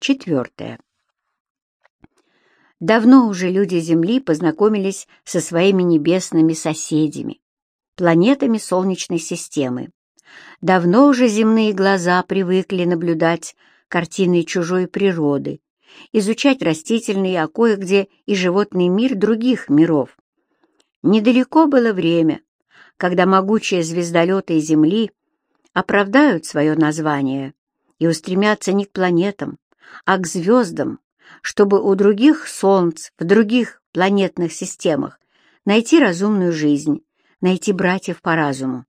Четвертое. Давно уже люди Земли познакомились со своими небесными соседями, планетами Солнечной системы. Давно уже земные глаза привыкли наблюдать картины чужой природы, изучать растительный, а кое-где и животный мир других миров. Недалеко было время, когда могучие звездолеты Земли оправдают свое название и устремятся не к планетам, а к звездам, чтобы у других солнц, в других планетных системах найти разумную жизнь, найти братьев по разуму.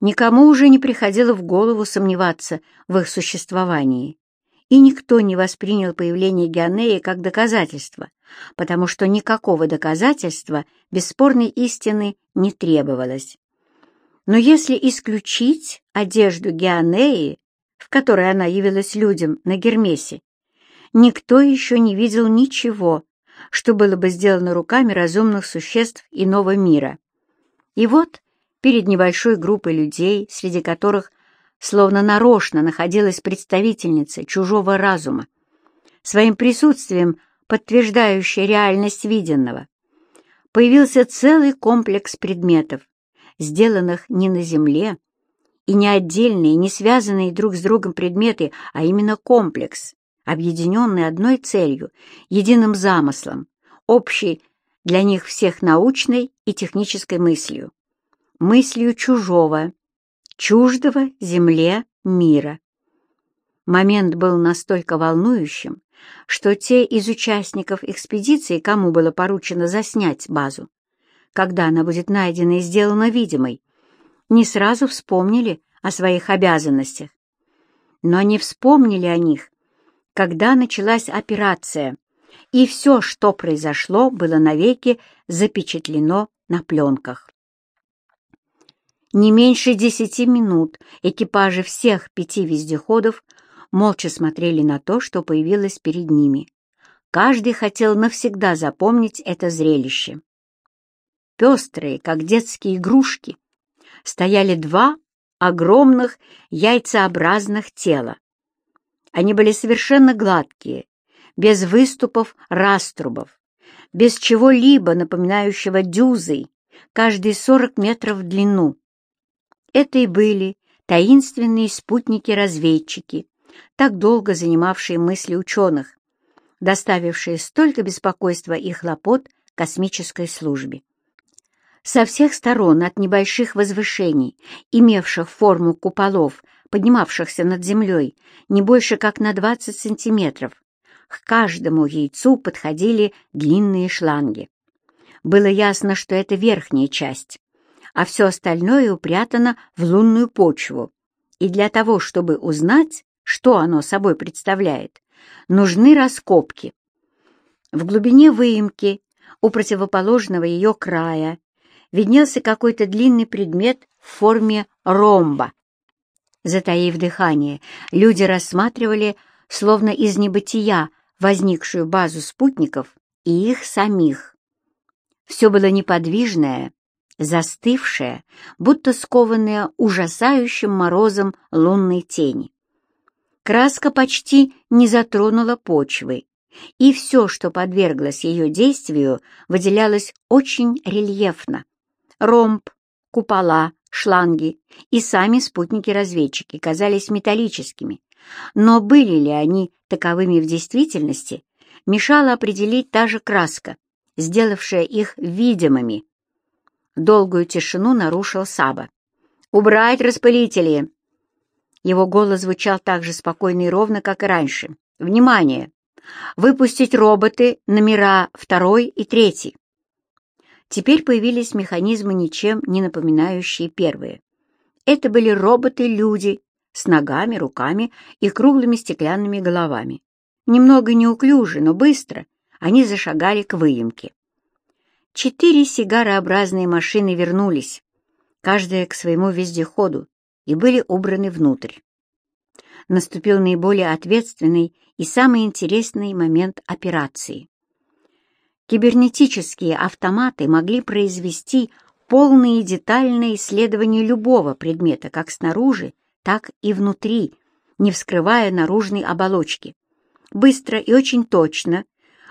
Никому уже не приходило в голову сомневаться в их существовании, и никто не воспринял появление Геонеи как доказательство, потому что никакого доказательства бесспорной истины не требовалось. Но если исключить одежду Геонеи, которой она явилась людям на Гермесе, никто еще не видел ничего, что было бы сделано руками разумных существ иного мира. И вот перед небольшой группой людей, среди которых словно нарочно находилась представительница чужого разума, своим присутствием подтверждающая реальность виденного, появился целый комплекс предметов, сделанных не на Земле, и не отдельные, не связанные друг с другом предметы, а именно комплекс, объединенный одной целью, единым замыслом, общей для них всех научной и технической мыслью, мыслью чужого, чуждого земле мира. Момент был настолько волнующим, что те из участников экспедиции, кому было поручено заснять базу, когда она будет найдена и сделана видимой, не сразу вспомнили о своих обязанностях. Но они вспомнили о них, когда началась операция, и все, что произошло, было навеки запечатлено на пленках. Не меньше десяти минут экипажи всех пяти вездеходов молча смотрели на то, что появилось перед ними. Каждый хотел навсегда запомнить это зрелище. Пестрые, как детские игрушки, стояли два огромных яйцеобразных тела. Они были совершенно гладкие, без выступов раструбов, без чего-либо напоминающего дюзой, каждые сорок метров в длину. Это и были таинственные спутники-разведчики, так долго занимавшие мысли ученых, доставившие столько беспокойства и хлопот космической службе. Со всех сторон от небольших возвышений, имевших форму куполов, поднимавшихся над землей не больше как на 20 сантиметров, к каждому яйцу подходили длинные шланги. Было ясно, что это верхняя часть, а все остальное упрятано в лунную почву. И для того, чтобы узнать, что оно собой представляет, нужны раскопки. В глубине выемки, у противоположного ее края, виднелся какой-то длинный предмет в форме ромба. Затаив дыхание, люди рассматривали, словно из небытия, возникшую базу спутников и их самих. Все было неподвижное, застывшее, будто скованное ужасающим морозом лунной тени. Краска почти не затронула почвы, и все, что подверглось ее действию, выделялось очень рельефно. Ромб, купола, шланги и сами спутники-разведчики казались металлическими, но были ли они таковыми в действительности, мешала определить та же краска, сделавшая их видимыми. Долгую тишину нарушил Саба. «Убрать распылители!» Его голос звучал так же спокойно и ровно, как и раньше. «Внимание! Выпустить роботы номера второй и третий!» Теперь появились механизмы, ничем не напоминающие первые. Это были роботы-люди с ногами, руками и круглыми стеклянными головами. Немного неуклюже, но быстро они зашагали к выемке. Четыре сигарообразные машины вернулись, каждая к своему вездеходу, и были убраны внутрь. Наступил наиболее ответственный и самый интересный момент операции. Кибернетические автоматы могли произвести полное и детальное исследование любого предмета как снаружи, так и внутри, не вскрывая наружной оболочки. Быстро и очень точно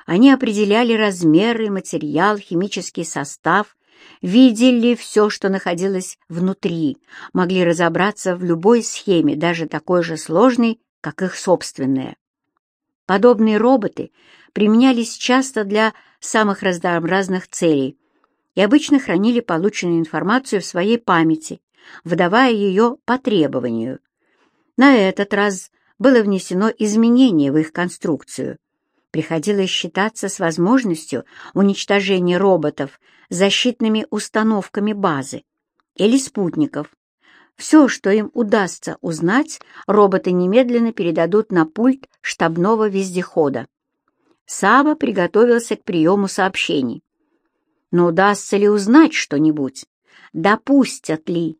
они определяли размеры, материал, химический состав, видели все, что находилось внутри, могли разобраться в любой схеме, даже такой же сложной, как их собственная. Подобные роботы применялись часто для самых разнообразных целей и обычно хранили полученную информацию в своей памяти, выдавая ее по требованию. На этот раз было внесено изменение в их конструкцию. Приходилось считаться с возможностью уничтожения роботов защитными установками базы или спутников. Все, что им удастся узнать, роботы немедленно передадут на пульт штабного вездехода. Саба приготовился к приему сообщений. Но удастся ли узнать что-нибудь? Допустят ли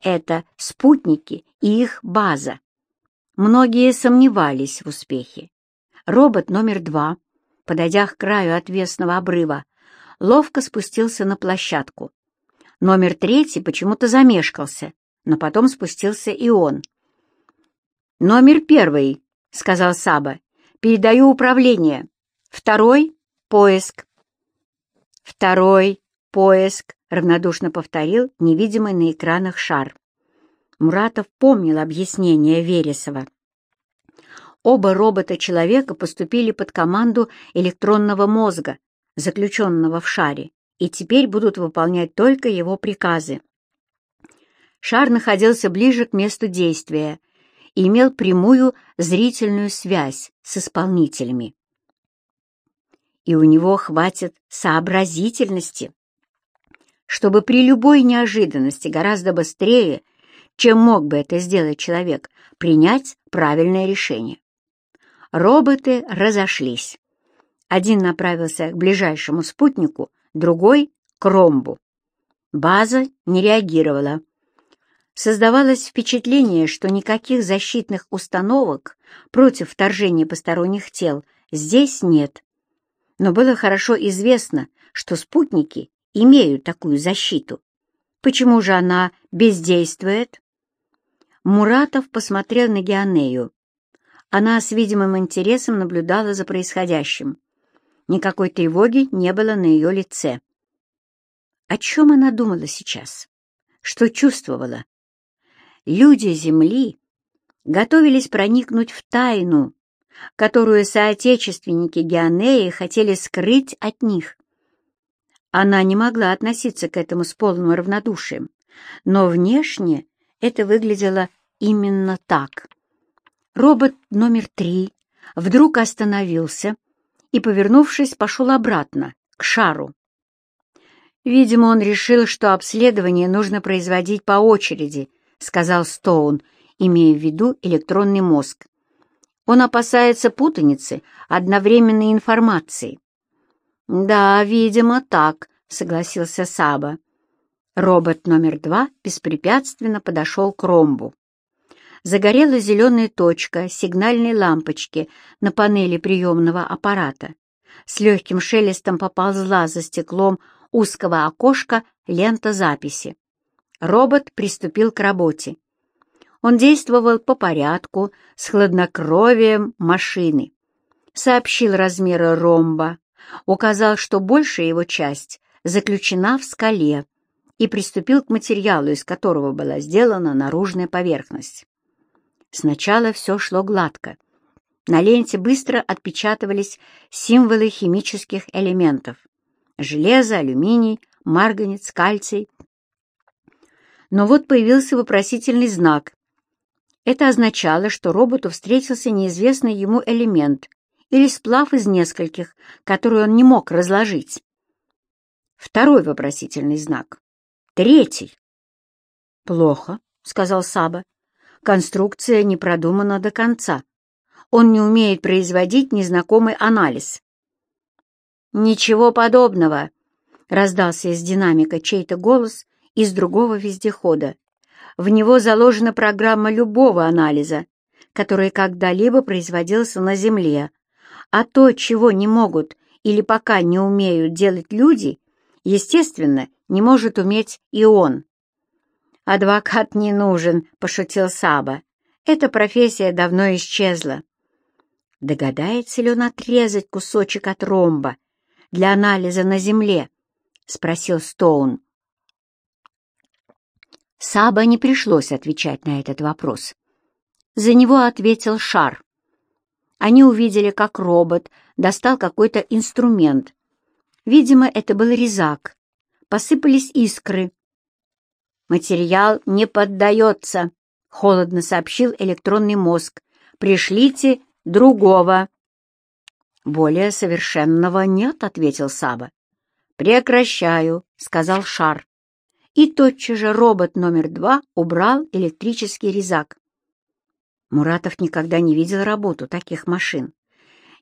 это спутники и их база? Многие сомневались в успехе. Робот номер два, подойдя к краю отвесного обрыва, ловко спустился на площадку. Номер третий почему-то замешкался, но потом спустился и он. «Номер первый», — сказал Саба, — «передаю управление. Второй — поиск». «Второй — поиск», — равнодушно повторил невидимый на экранах шар. Муратов помнил объяснение Вересова. Оба робота-человека поступили под команду электронного мозга, заключенного в шаре, и теперь будут выполнять только его приказы. Шар находился ближе к месту действия и имел прямую зрительную связь с исполнителями. И у него хватит сообразительности, чтобы при любой неожиданности гораздо быстрее, чем мог бы это сделать человек, принять правильное решение. Роботы разошлись. Один направился к ближайшему спутнику, другой — к ромбу. База не реагировала. Создавалось впечатление, что никаких защитных установок против вторжения посторонних тел здесь нет. Но было хорошо известно, что спутники имеют такую защиту. Почему же она бездействует? Муратов посмотрел на Геонею. Она с видимым интересом наблюдала за происходящим. Никакой тревоги не было на ее лице. О чем она думала сейчас? Что чувствовала? Люди Земли готовились проникнуть в тайну, которую соотечественники Геонеи хотели скрыть от них. Она не могла относиться к этому с полным равнодушием, но внешне это выглядело именно так. Робот номер три вдруг остановился и, повернувшись, пошел обратно, к шару. «Видимо, он решил, что обследование нужно производить по очереди», — сказал Стоун, имея в виду электронный мозг. «Он опасается путаницы одновременной информации». «Да, видимо, так», — согласился Саба. Робот номер два беспрепятственно подошел к ромбу загорелась зеленая точка сигнальной лампочки на панели приемного аппарата. С легким шелестом поползла за стеклом узкого окошка лента записи. Робот приступил к работе. Он действовал по порядку, с хладнокровием машины. Сообщил размеры ромба, указал, что большая его часть заключена в скале, и приступил к материалу, из которого была сделана наружная поверхность. Сначала все шло гладко. На ленте быстро отпечатывались символы химических элементов. Железо, алюминий, марганец, кальций. Но вот появился вопросительный знак. Это означало, что роботу встретился неизвестный ему элемент или сплав из нескольких, который он не мог разложить. Второй вопросительный знак. Третий. «Плохо», — сказал Саба. Конструкция не продумана до конца. Он не умеет производить незнакомый анализ. «Ничего подобного!» — раздался из динамика чей-то голос из другого вездехода. В него заложена программа любого анализа, который когда-либо производился на Земле, а то, чего не могут или пока не умеют делать люди, естественно, не может уметь и он. «Адвокат не нужен», — пошутил Саба. «Эта профессия давно исчезла». Догадается ли он отрезать кусочек от ромба для анализа на Земле? — спросил Стоун. Саба не пришлось отвечать на этот вопрос. За него ответил Шар. Они увидели, как робот достал какой-то инструмент. Видимо, это был резак. Посыпались искры. «Материал не поддается», — холодно сообщил электронный мозг. «Пришлите другого». «Более совершенного нет», — ответил Саба. «Прекращаю», — сказал Шар. И тотчас же робот номер два убрал электрический резак. Муратов никогда не видел работу таких машин.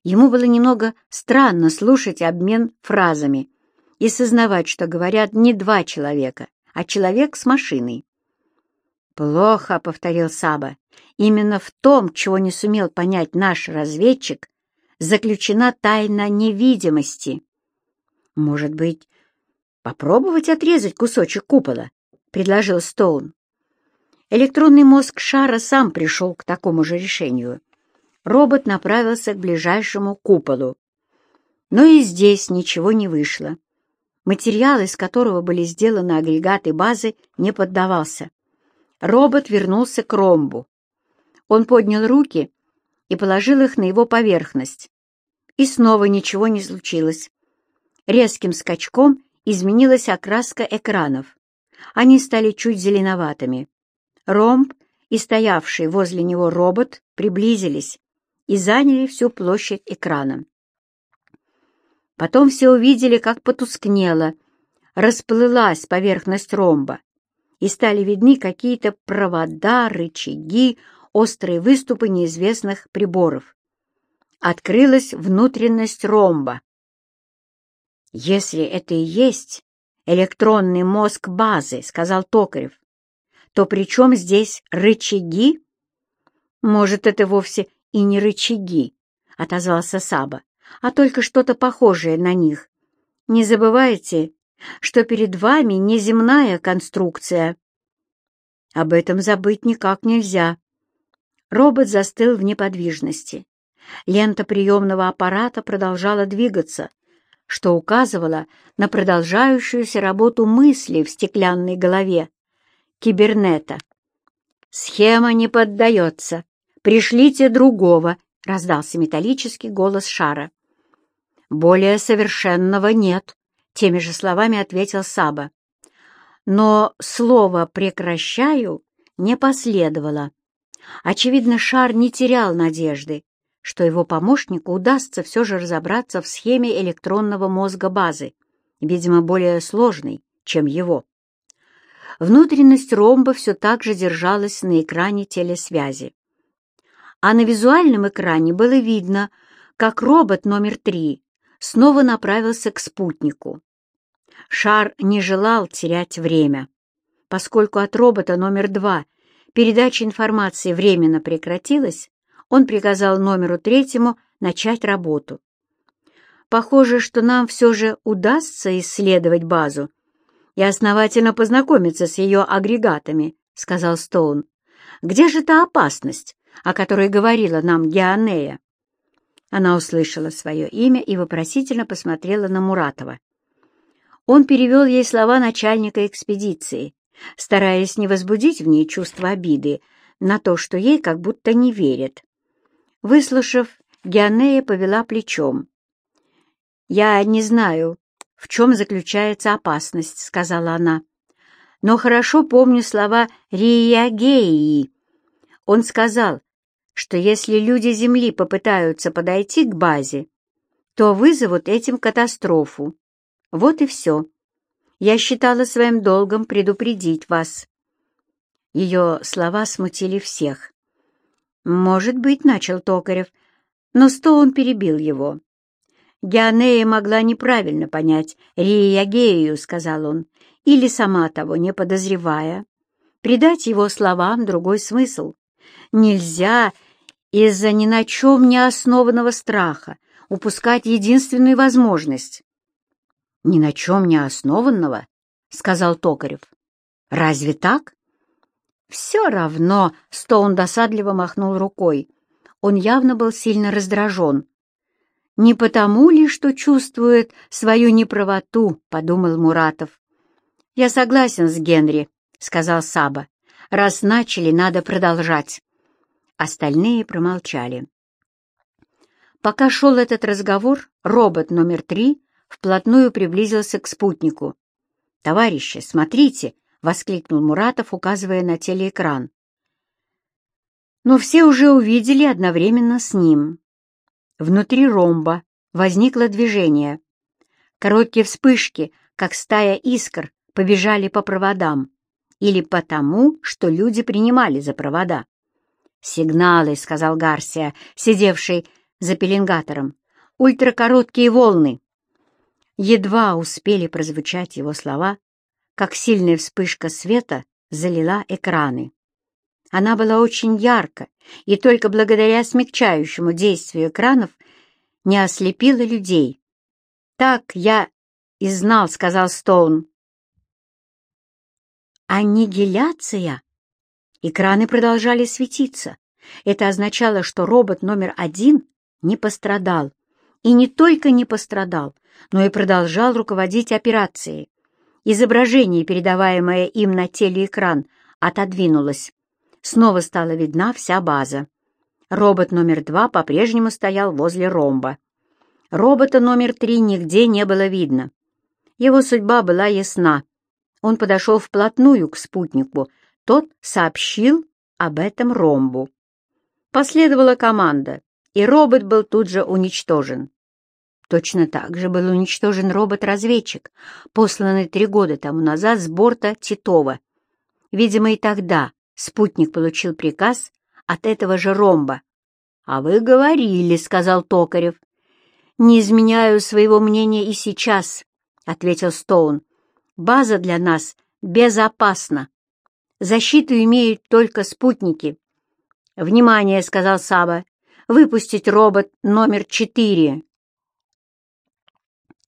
Ему было немного странно слушать обмен фразами и сознавать, что говорят не два человека, а человек с машиной. «Плохо», — повторил Саба, — «именно в том, чего не сумел понять наш разведчик, заключена тайна невидимости». «Может быть, попробовать отрезать кусочек купола?» — предложил Стоун. Электронный мозг шара сам пришел к такому же решению. Робот направился к ближайшему куполу. Но и здесь ничего не вышло. Материал, из которого были сделаны агрегаты базы, не поддавался. Робот вернулся к ромбу. Он поднял руки и положил их на его поверхность. И снова ничего не случилось. Резким скачком изменилась окраска экранов. Они стали чуть зеленоватыми. Ромб и стоявший возле него робот приблизились и заняли всю площадь экрана. Потом все увидели, как потускнело, расплылась поверхность ромба, и стали видны какие-то провода, рычаги, острые выступы неизвестных приборов. Открылась внутренность ромба. «Если это и есть электронный мозг базы», — сказал Токарев, то при чем здесь рычаги? Может, это вовсе и не рычаги, — отозвался Саба, — а только что-то похожее на них. Не забывайте, что перед вами неземная конструкция. Об этом забыть никак нельзя. Робот застыл в неподвижности. Лента приемного аппарата продолжала двигаться, что указывало на продолжающуюся работу мысли в стеклянной голове кибернета. «Схема не поддается. Пришлите другого», — раздался металлический голос шара. «Более совершенного нет», — теми же словами ответил Саба. Но слово «прекращаю» не последовало. Очевидно, шар не терял надежды, что его помощнику удастся все же разобраться в схеме электронного мозга базы, видимо, более сложной, чем его. Внутренность ромба все так же держалась на экране телесвязи. А на визуальном экране было видно, как робот номер три снова направился к спутнику. Шар не желал терять время. Поскольку от робота номер два передача информации временно прекратилась, он приказал номеру третьему начать работу. Похоже, что нам все же удастся исследовать базу и основательно познакомиться с ее агрегатами», — сказал Стоун. «Где же та опасность, о которой говорила нам Геонея?» Она услышала свое имя и вопросительно посмотрела на Муратова. Он перевел ей слова начальника экспедиции, стараясь не возбудить в ней чувство обиды на то, что ей как будто не верят. Выслушав, Геонея повела плечом. «Я не знаю, в чем заключается опасность», — сказала она. «Но хорошо помню слова Риягеи. Он сказал, что если люди Земли попытаются подойти к базе, то вызовут этим катастрофу. Вот и все. Я считала своим долгом предупредить вас». Ее слова смутили всех. «Может быть», — начал Токарев, но Стоун перебил его. Геонея могла неправильно понять Риягею, сказал он, или сама того не подозревая, придать его словам другой смысл. Нельзя из-за ни на чем не основанного страха упускать единственную возможность. «Ни на чем не основанного?» — сказал Токарев. «Разве так?» «Все равно», — Стоун досадливо махнул рукой. Он явно был сильно раздражен. «Не потому ли, что чувствует свою неправоту?» — подумал Муратов. «Я согласен с Генри», — сказал Саба. «Раз начали, надо продолжать». Остальные промолчали. Пока шел этот разговор, робот номер три вплотную приблизился к спутнику. «Товарищи, смотрите!» — воскликнул Муратов, указывая на телеэкран. Но все уже увидели одновременно с ним. Внутри ромба возникло движение. Короткие вспышки, как стая искр, побежали по проводам. Или потому, что люди принимали за провода. «Сигналы», — сказал Гарсия, сидевший за пеленгатором. «Ультракороткие волны». Едва успели прозвучать его слова, как сильная вспышка света залила экраны. Она была очень ярко, и только благодаря смягчающему действию экранов не ослепила людей. «Так я и знал», — сказал Стоун. «Аннигиляция!» Экраны продолжали светиться. Это означало, что робот номер один не пострадал. И не только не пострадал, но и продолжал руководить операцией. Изображение, передаваемое им на телеэкран, отодвинулось. Снова стала видна вся база. Робот номер два по-прежнему стоял возле ромба. Робота номер три нигде не было видно. Его судьба была ясна. Он подошел вплотную к спутнику. Тот сообщил об этом ромбу. Последовала команда, и робот был тут же уничтожен. Точно так же был уничтожен робот-разведчик, посланный три года тому назад с борта Титова. Видимо, и тогда спутник получил приказ от этого же ромба. «А вы говорили», — сказал Токарев. «Не изменяю своего мнения и сейчас», — ответил Стоун. «База для нас безопасна. Защиту имеют только спутники». «Внимание», — сказал Саба, — «выпустить робот номер четыре».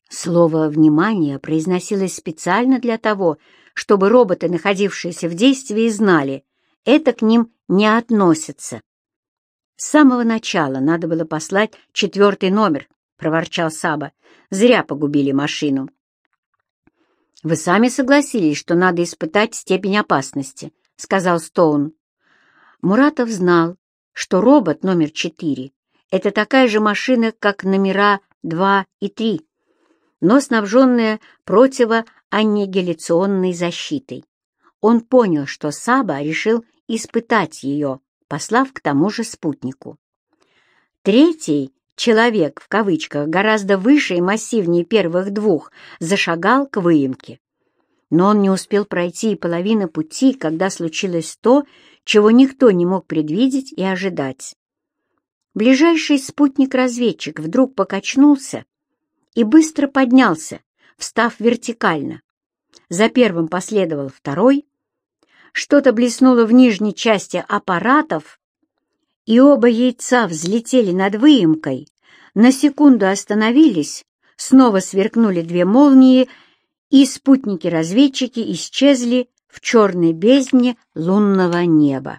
Слово «внимание» произносилось специально для того, чтобы роботы, находившиеся в действии, знали, это к ним не относится. С самого начала надо было послать четвертый номер, — проворчал Саба. Зря погубили машину. «Вы сами согласились, что надо испытать степень опасности», — сказал Стоун. Муратов знал, что робот номер четыре — это такая же машина, как номера два и три но снабженная противоаннигиляционной защитой. Он понял, что Саба решил испытать ее, послав к тому же спутнику. Третий человек, в кавычках, гораздо выше и массивнее первых двух, зашагал к выемке. Но он не успел пройти и половины пути, когда случилось то, чего никто не мог предвидеть и ожидать. Ближайший спутник-разведчик вдруг покачнулся и быстро поднялся, встав вертикально. За первым последовал второй. Что-то блеснуло в нижней части аппаратов, и оба яйца взлетели над выемкой, на секунду остановились, снова сверкнули две молнии, и спутники-разведчики исчезли в черной бездне лунного неба.